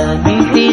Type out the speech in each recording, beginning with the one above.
Misi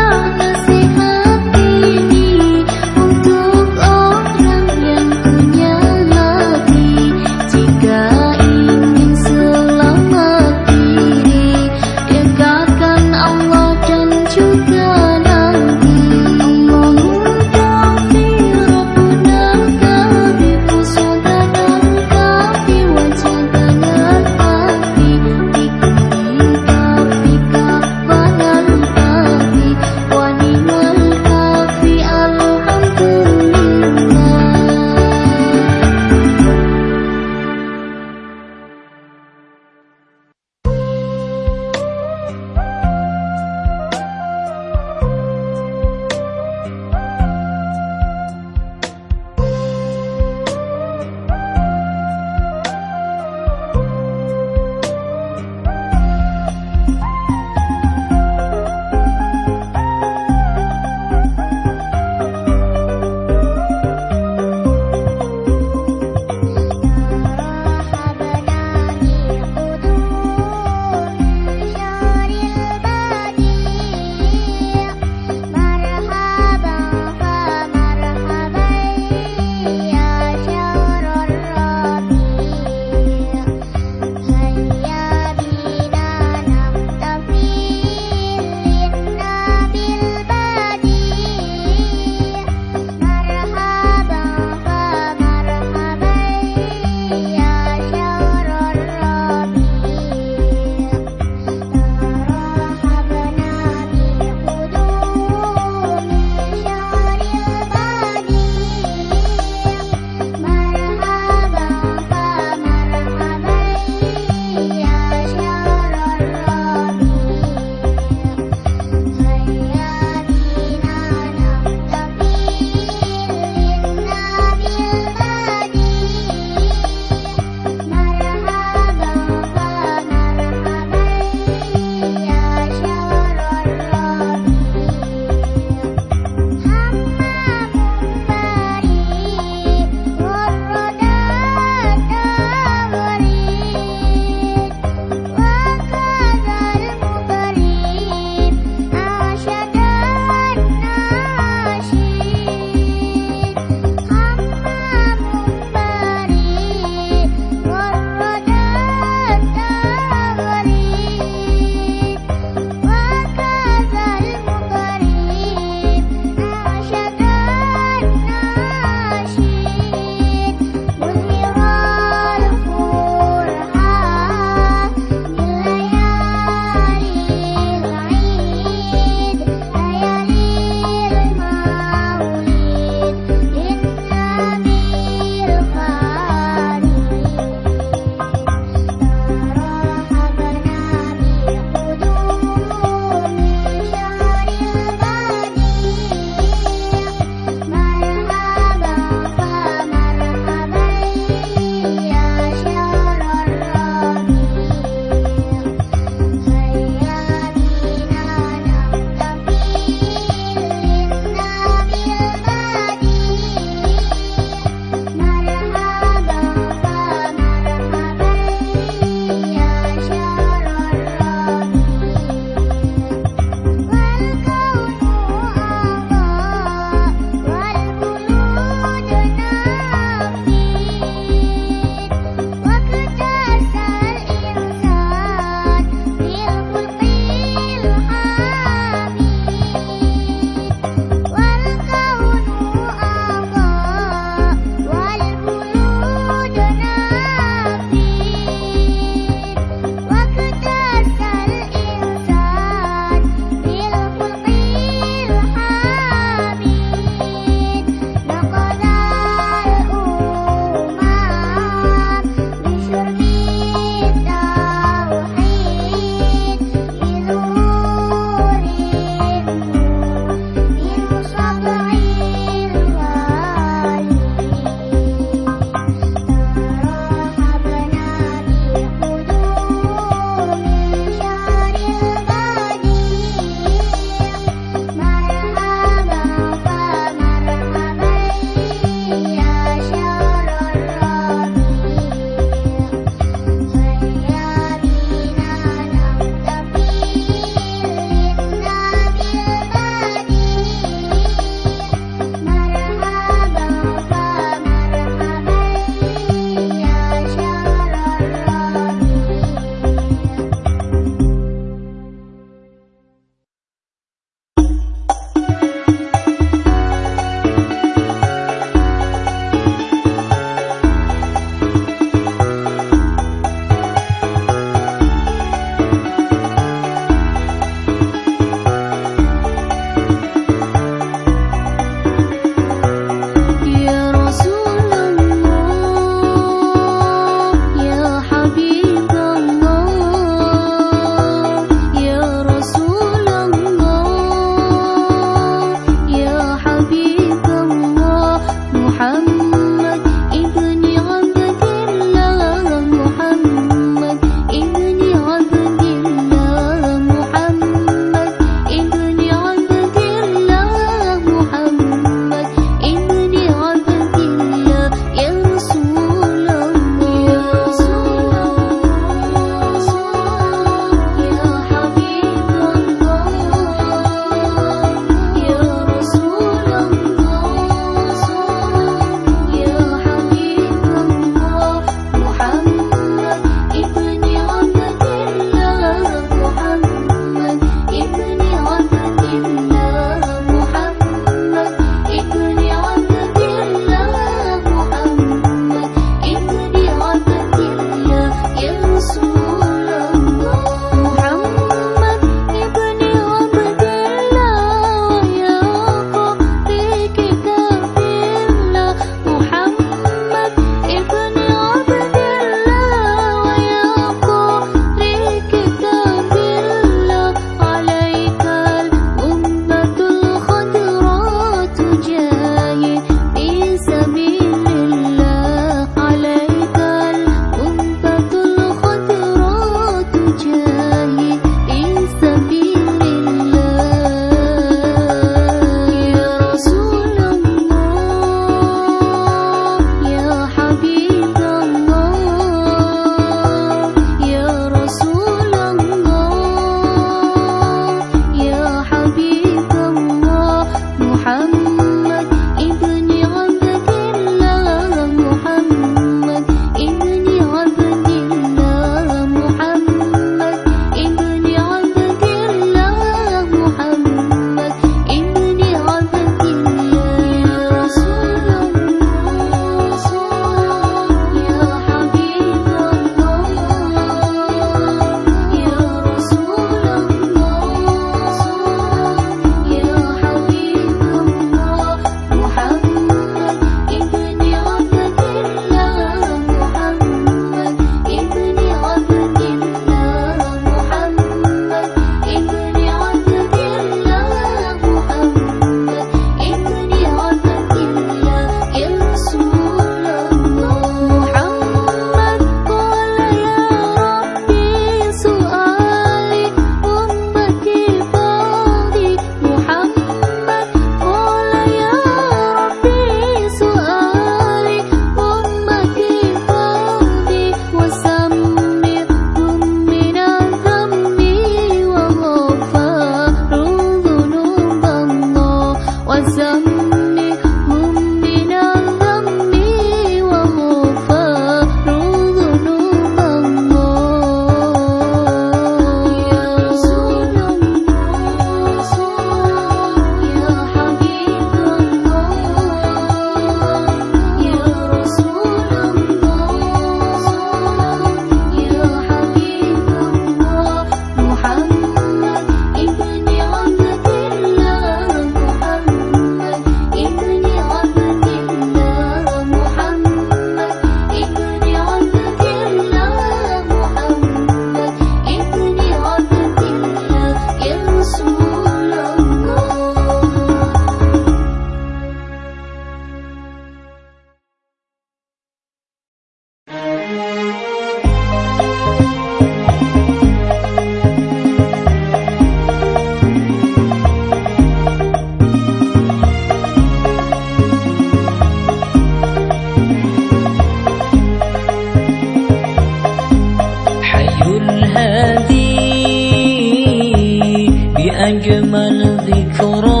أجمل ذكرى